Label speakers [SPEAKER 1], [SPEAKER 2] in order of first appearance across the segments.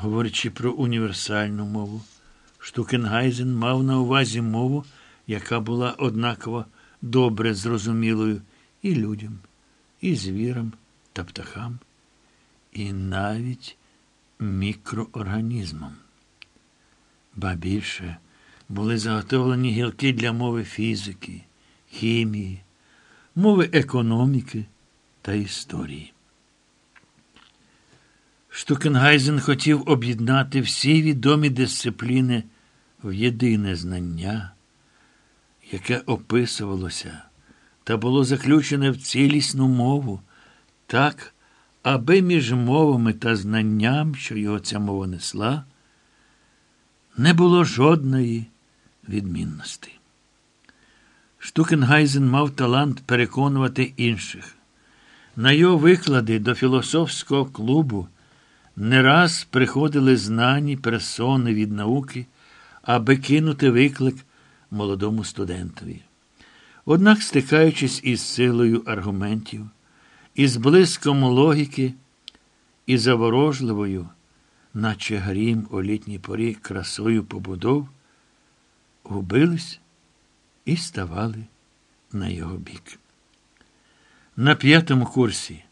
[SPEAKER 1] Говорячи про універсальну мову, Штукенгайзен мав на увазі мову, яка була однаково добре зрозумілою і людям, і звірам та птахам, і навіть мікроорганізмам. Ба більше були заготовлені гілки для мови фізики, хімії, мови економіки та історії. Штукенгайзен хотів об'єднати всі відомі дисципліни в єдине знання, яке описувалося та було заключене в цілісну мову, так, аби між мовами та знанням, що його ця мова несла, не було жодної відмінності. Штукенгайзен мав талант переконувати інших. На його виклади до філософського клубу не раз приходили знані персони від науки, аби кинути виклик молодому студентові. Однак, стикаючись із силою аргументів, із блиском логіки і заворожливою, наче грім у літній порі красою побудов, губились і ставали на його бік. На п'ятому курсі,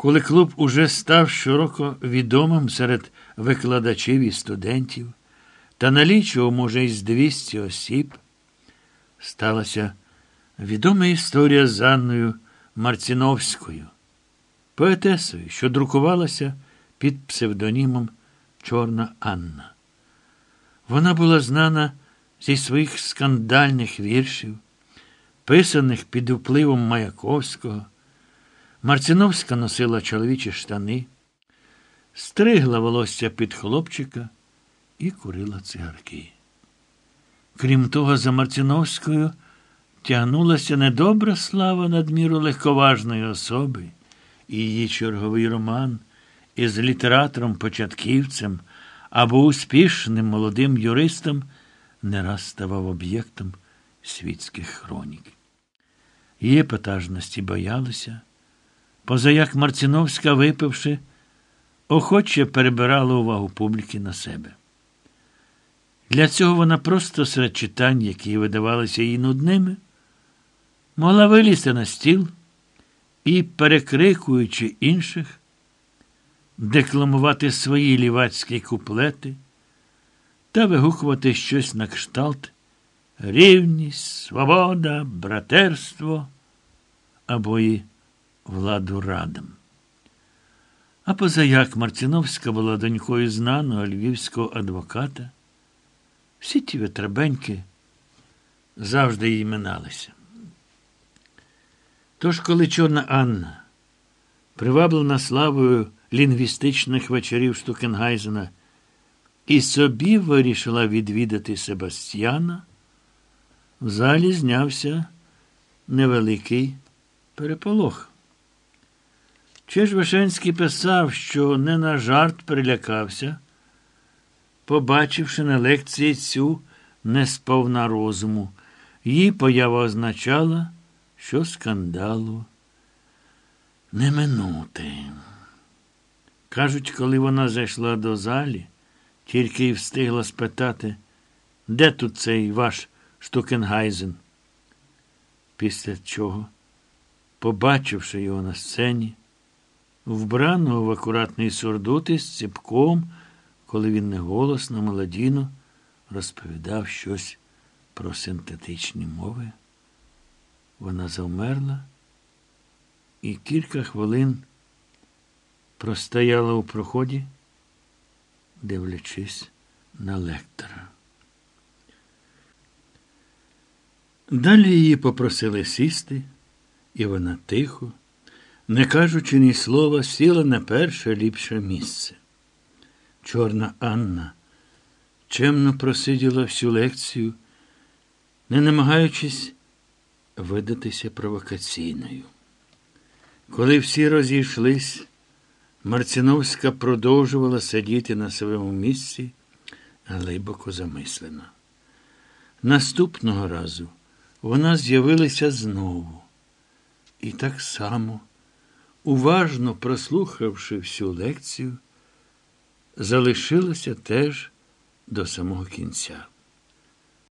[SPEAKER 1] коли клуб уже став широко відомим серед викладачів і студентів та налічував, може, із 200 осіб, сталася відома історія з Анною Марціновською, поетесою, що друкувалася під псевдонімом Чорна Анна. Вона була знана зі своїх скандальних віршів, писаних під впливом Маяковського. Марціновська носила чоловічі штани, стригла волосся під хлопчика і курила цигарки. Крім того, за Марціновською тягнулася недобра слава надміру легковажної особи, і її черговий роман із літератором-початківцем або успішним молодим юристом не раз ставав об'єктом світських хронік. Її епатажності боялися, позаяк Марціновська, випивши, охоче перебирала увагу публіки на себе. Для цього вона просто серед читань, які видавалися їй нудними, могла вилізти на стіл і, перекрикуючи інших, декламувати свої лівацькі куплети та вигукувати щось на кшталт рівність, свобода, братерство або і владу радам. А позаяк Марціновська була донькою знаного львівського адвоката, всі ті витребеньки завжди їй миналися. Тож, коли Чорна Анна, приваблена славою лінгвістичних вечорів Штукенгайзена, і собі вирішила відвідати Себастьяна, в залі знявся невеликий переполох. Чиж Вишенський писав, що не на жарт прилякався, побачивши на лекції цю несповна розуму, її поява означала, що скандалу не минути. Кажуть, коли вона зайшла до залі, тільки й встигла спитати, де тут цей ваш Штукенгайзен? Після чого, побачивши його на сцені, вбраного в акуратний сурдут із ціпком, коли він неголосно, молодіно розповідав щось про синтетичні мови, вона завмерла і кілька хвилин простояла у проході, дивлячись на лектора. Далі її попросили сісти, і вона тихо, не кажучи ні слова, сіла на перше ліпше місце. Чорна Анна чемно просиділа всю лекцію, не намагаючись видатися провокаційною. Коли всі розійшлись, Марціновська продовжувала сидіти на своєму місці, глибоко замислена. Наступного разу вона з'явилася знову. І так само, уважно прослухавши всю лекцію, залишилося теж до самого кінця.